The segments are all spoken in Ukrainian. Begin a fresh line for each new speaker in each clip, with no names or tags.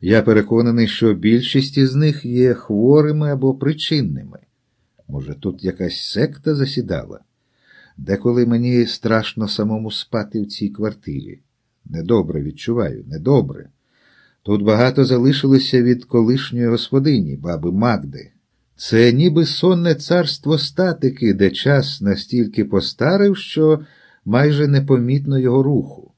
Я переконаний, що більшість із них є хворими або причинними. Може, тут якась секта засідала? Деколи мені страшно самому спати в цій квартирі. Недобре відчуваю, недобре. Тут багато залишилося від колишньої господині, баби Магди. Це ніби сонне царство статики, де час настільки постарив, що майже непомітно його руху.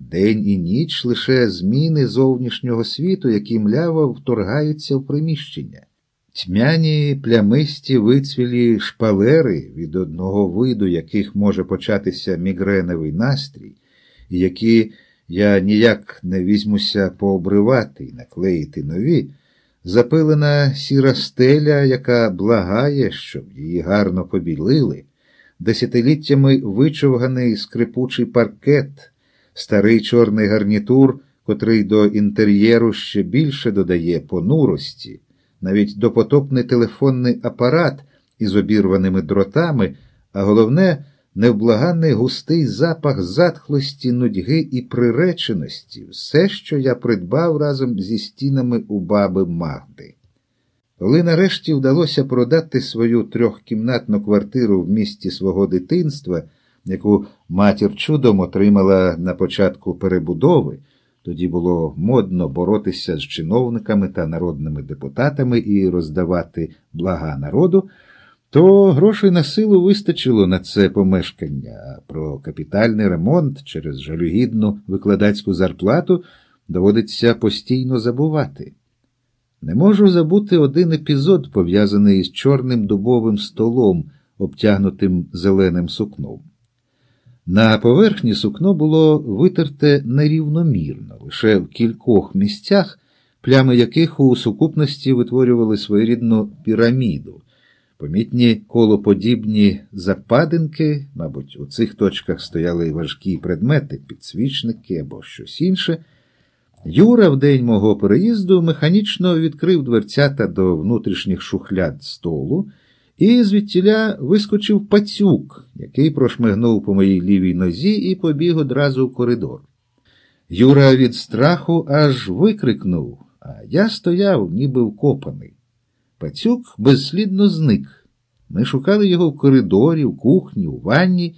День і ніч лише зміни зовнішнього світу, які мляво вторгаються в приміщення. Тьмяні плямисті вицвілі шпалери, від одного виду, яких може початися мігреневий настрій, і які я ніяк не візьмуся пообривати і наклеїти нові, запилена сіра стеля, яка благає, щоб її гарно побілили, десятиліттями вичовганий скрипучий паркет, старий чорний гарнітур, котрий до інтер'єру ще більше додає понурості, навіть допотопний телефонний апарат із обірваними дротами, а головне невблаганний густий запах затхлості, нудьги і приреченості, все, що я придбав разом зі стінами у баби Магди. Коли нарешті вдалося продати свою трьохкімнатну квартиру в місті свого дитинства, яку матір чудом отримала на початку перебудови, тоді було модно боротися з чиновниками та народними депутатами і роздавати блага народу то грошей на силу вистачило на це помешкання, а про капітальний ремонт через жалюгідну викладацьку зарплату доводиться постійно забувати. Не можу забути один епізод, пов'язаний з чорним дубовим столом, обтягнутим зеленим сукном. На поверхні сукно було витерте нерівномірно, лише в кількох місцях, плями яких у сукупності витворювали своєрідну піраміду. Помітні колоподібні западинки, мабуть, у цих точках стояли важкі предмети, підсвічники або щось інше. Юра в день мого переїзду механічно відкрив дверцята до внутрішніх шухляд столу і звідтіля вискочив пацюк, який прошмигнув по моїй лівій нозі і побіг одразу в коридор. Юра від страху аж викрикнув, а я стояв, ніби вкопаний. Пацюк безслідно зник. Ми шукали його в коридорі, в кухні, у ванні.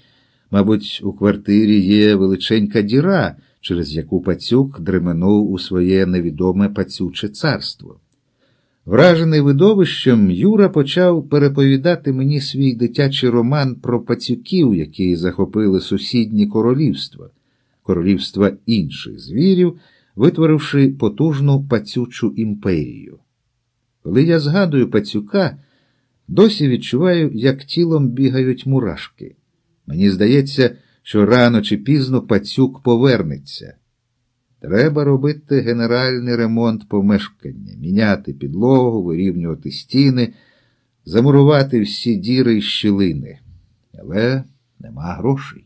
Мабуть, у квартирі є величенька діра, через яку пацюк дременув у своє невідоме пацюче царство. Вражений видовищем, Юра почав переповідати мені свій дитячий роман про пацюків, які захопили сусідні королівства, королівства інших звірів, витворивши потужну пацючу імперію. Коли я згадую пацюка, досі відчуваю, як тілом бігають мурашки. Мені здається, що рано чи пізно пацюк повернеться. Треба робити генеральний ремонт помешкання, міняти підлогу, вирівнювати стіни, замурувати всі діри й щілини. Але нема грошей.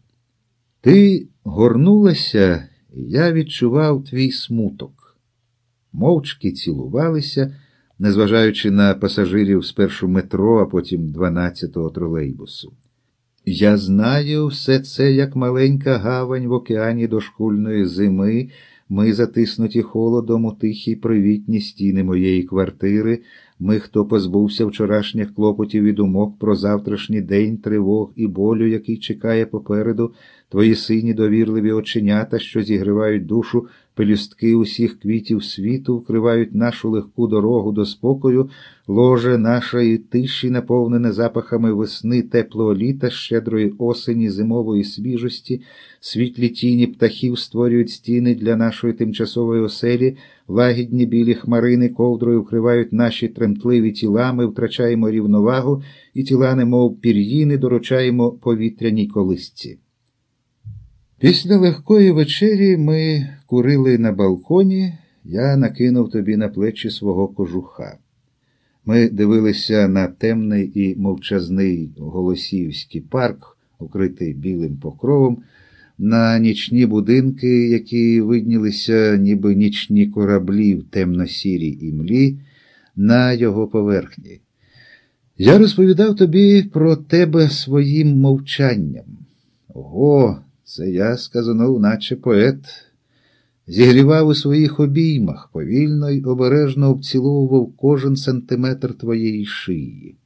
Ти горнулася, і я відчував твій смуток. Мовчки цілувалися незважаючи на пасажирів спершу метро, а потім 12-го тролейбусу. Я знаю все це як маленька гавань в океані дошкульної зими. Ми, затиснуті холодом у тихі привітні стіни моєї квартири, ми, хто позбувся вчорашніх клопотів і думок про завтрашній день тривог і болю, який чекає попереду, твої сині довірливі оченята, що зігривають душу, пелюстки усіх квітів світу, вкривають нашу легку дорогу до спокою, ложе нашої тиші, наповнене запахами весни, теплого літа, щедрої осені, зимової свіжості, світлі тіні птахів створюють стіни для нашої тимчасової оселі, лагідні білі хмарини ковдрою вкривають наші тремтливі тіла, ми втрачаємо рівновагу, і тіла, немов пір'їни, доручаємо повітряній колисці. Після легкої вечері ми курили на балконі, я накинув тобі на плечі свого кожуха. Ми дивилися на темний і мовчазний Голосіївський парк, укритий білим покровом, на нічні будинки, які виднілися, ніби нічні кораблі в темно-сірій імлі, на його поверхні. Я розповідав тобі про тебе своїм мовчанням. Ого! Це я сказанув, наче поет. зігрівав у своїх обіймах, повільно й обережно обціловував кожен сантиметр твоєї шиї.